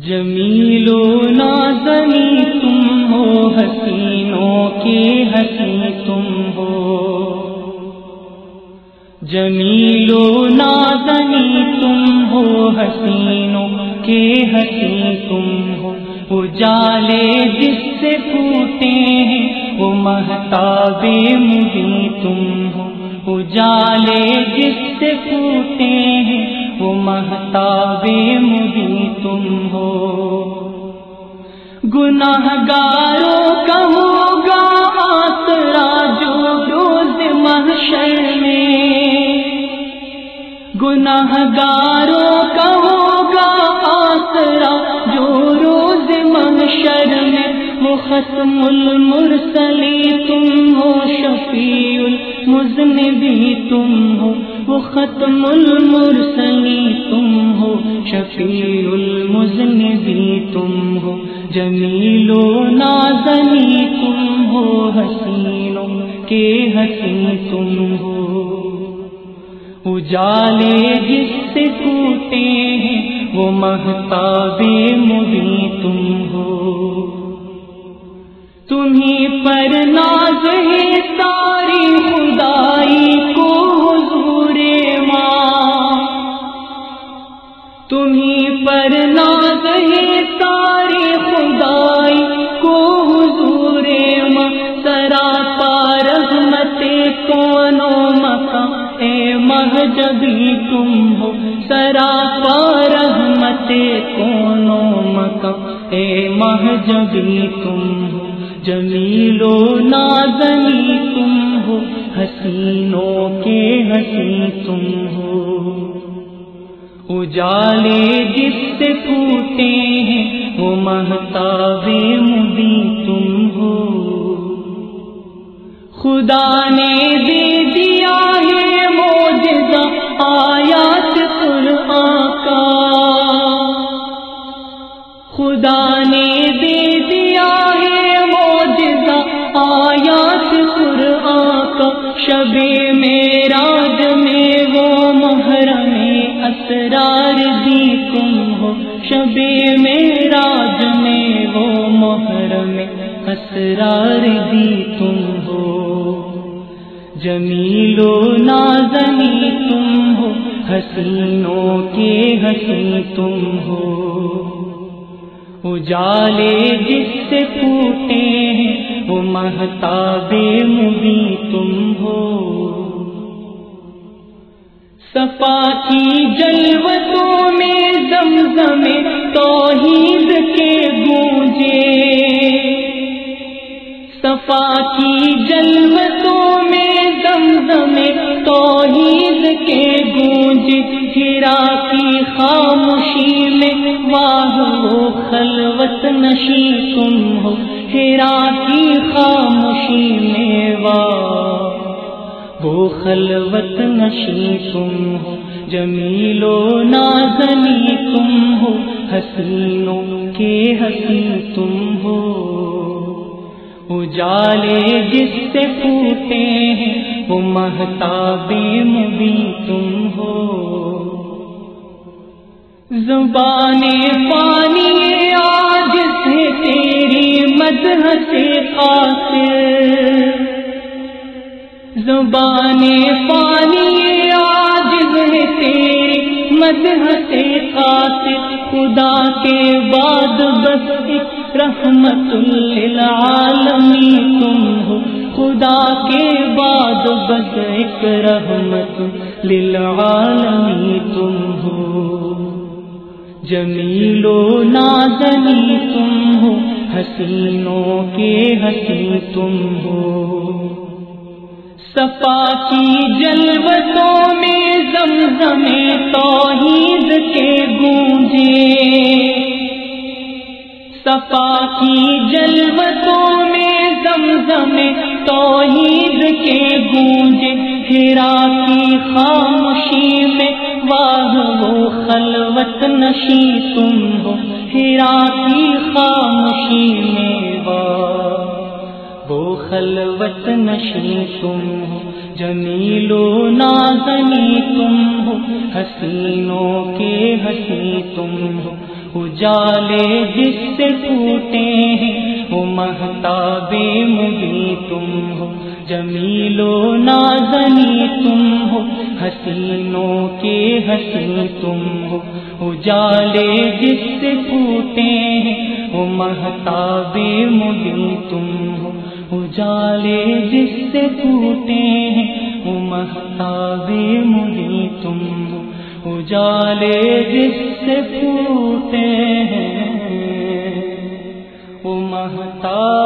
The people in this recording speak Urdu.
جمیل و نازنی تم ہو، حسینوں کے حسین تم ہو۔ جمیل و نازنی تم ہو، حسینوں کے حسین تم ہو۔ اجالے جس سے پھوٹے ہیں، وہ محتاب مبی تم ہو۔ اجالے جس سے پھوٹے ہیں وہ محتاب مبی تم ہو۔ گناہ گاروں کا ہوگا آسرا جو روز محشر میں۔ گناہ گاروں کا ہوگا آسرا جو روز محشر میں۔ وہ ختم المرسلی تم ہو شفیع المذنبی تم ہو، وہ ختم المرسلی تم ہو، شفیع المذنبی تم ہو، جمیل و نازنی تم ہو حسینوں کے حسین تم ہو۔ اجالے جس سے ٹوٹے ہیں، وہ محتاب مبی تم ہو۔ تمہیں پر ناز ہے ساری تمہیں پر ناز ہے ساری خدائی کو حضور سرا رحمت کونوں مکا اے مہجبی تم ہو سرا رحمت کونوں مکا اے مہجبی تم ہو جمیل و نازنی تم ہو حسینوں کے حسین تم ہو اجالے جس سے پھوٹے ہیں وہ محتاب مبی تم ہو۔ خدا نے شب میراج میں وہ محرم اسرار دی تم ہو۔ جمیل و نازنی تم ہو، حسینوں کے حسین تم ہو۔ اجالے جس سے پھوٹے ہیں، وہ محتاب مبی تم ہو۔ صفا کی جلوتوں میں زمزم توحید کے گونجے۔ صفا کی جلوتوں میں زمزم توحید کے گونج ہرا کی خاموشی میں واہ وہ خلوت نشی تم ہو۔ ہرا کی خاموشی میں واہ وہ خلوت نشی تم ہو، جمیل و نازنی تم ہو، حسینوں کے حسین تم ہو۔ اجالے جس سے پھوٹے ہیں، وہ محتاب مبی تم ہو۔ زبان پانی آج سے تیری مدح سے قاصر زبان پانی آج ہے تیری مدح سے خدا کے بعد بس رحمت للعالمی تم ہو۔ خدا کے بعد بس ایک رحمت للعالمی تم ہو۔ جمیل و نازنی تم ہو، حسینوں کے حسین تم ہو۔ صفا کی جلوتوں میں زمزم توحید کے گونجے۔ صفا کی جلوتوں میں زمزم توحید کے گونجے۔ ہرا کی خاموشی میں واہ وہ خلوت نشی تم ہو۔ ہرا کی خاموشی میں واہ خلوت نشی تم ہو جمیل و نازنی تم ہو، حسینوں کے ہسی تم ہو۔ اجالے جس سے پھوٹے ہیں، وہ محتاب مبی تم ہو۔ جمیل و نازنی تم ہو، حسینوں کے حسین تم ہو۔ اجالے جس سے پھوٹے ہیں، وہ محتاب مبی تم ہو۔ اجالے جس سے ٹوٹے ہیں، وہ مستابے مبی تم۔ اجالے جس سے پھوٹے ہیں، وہ مہتاب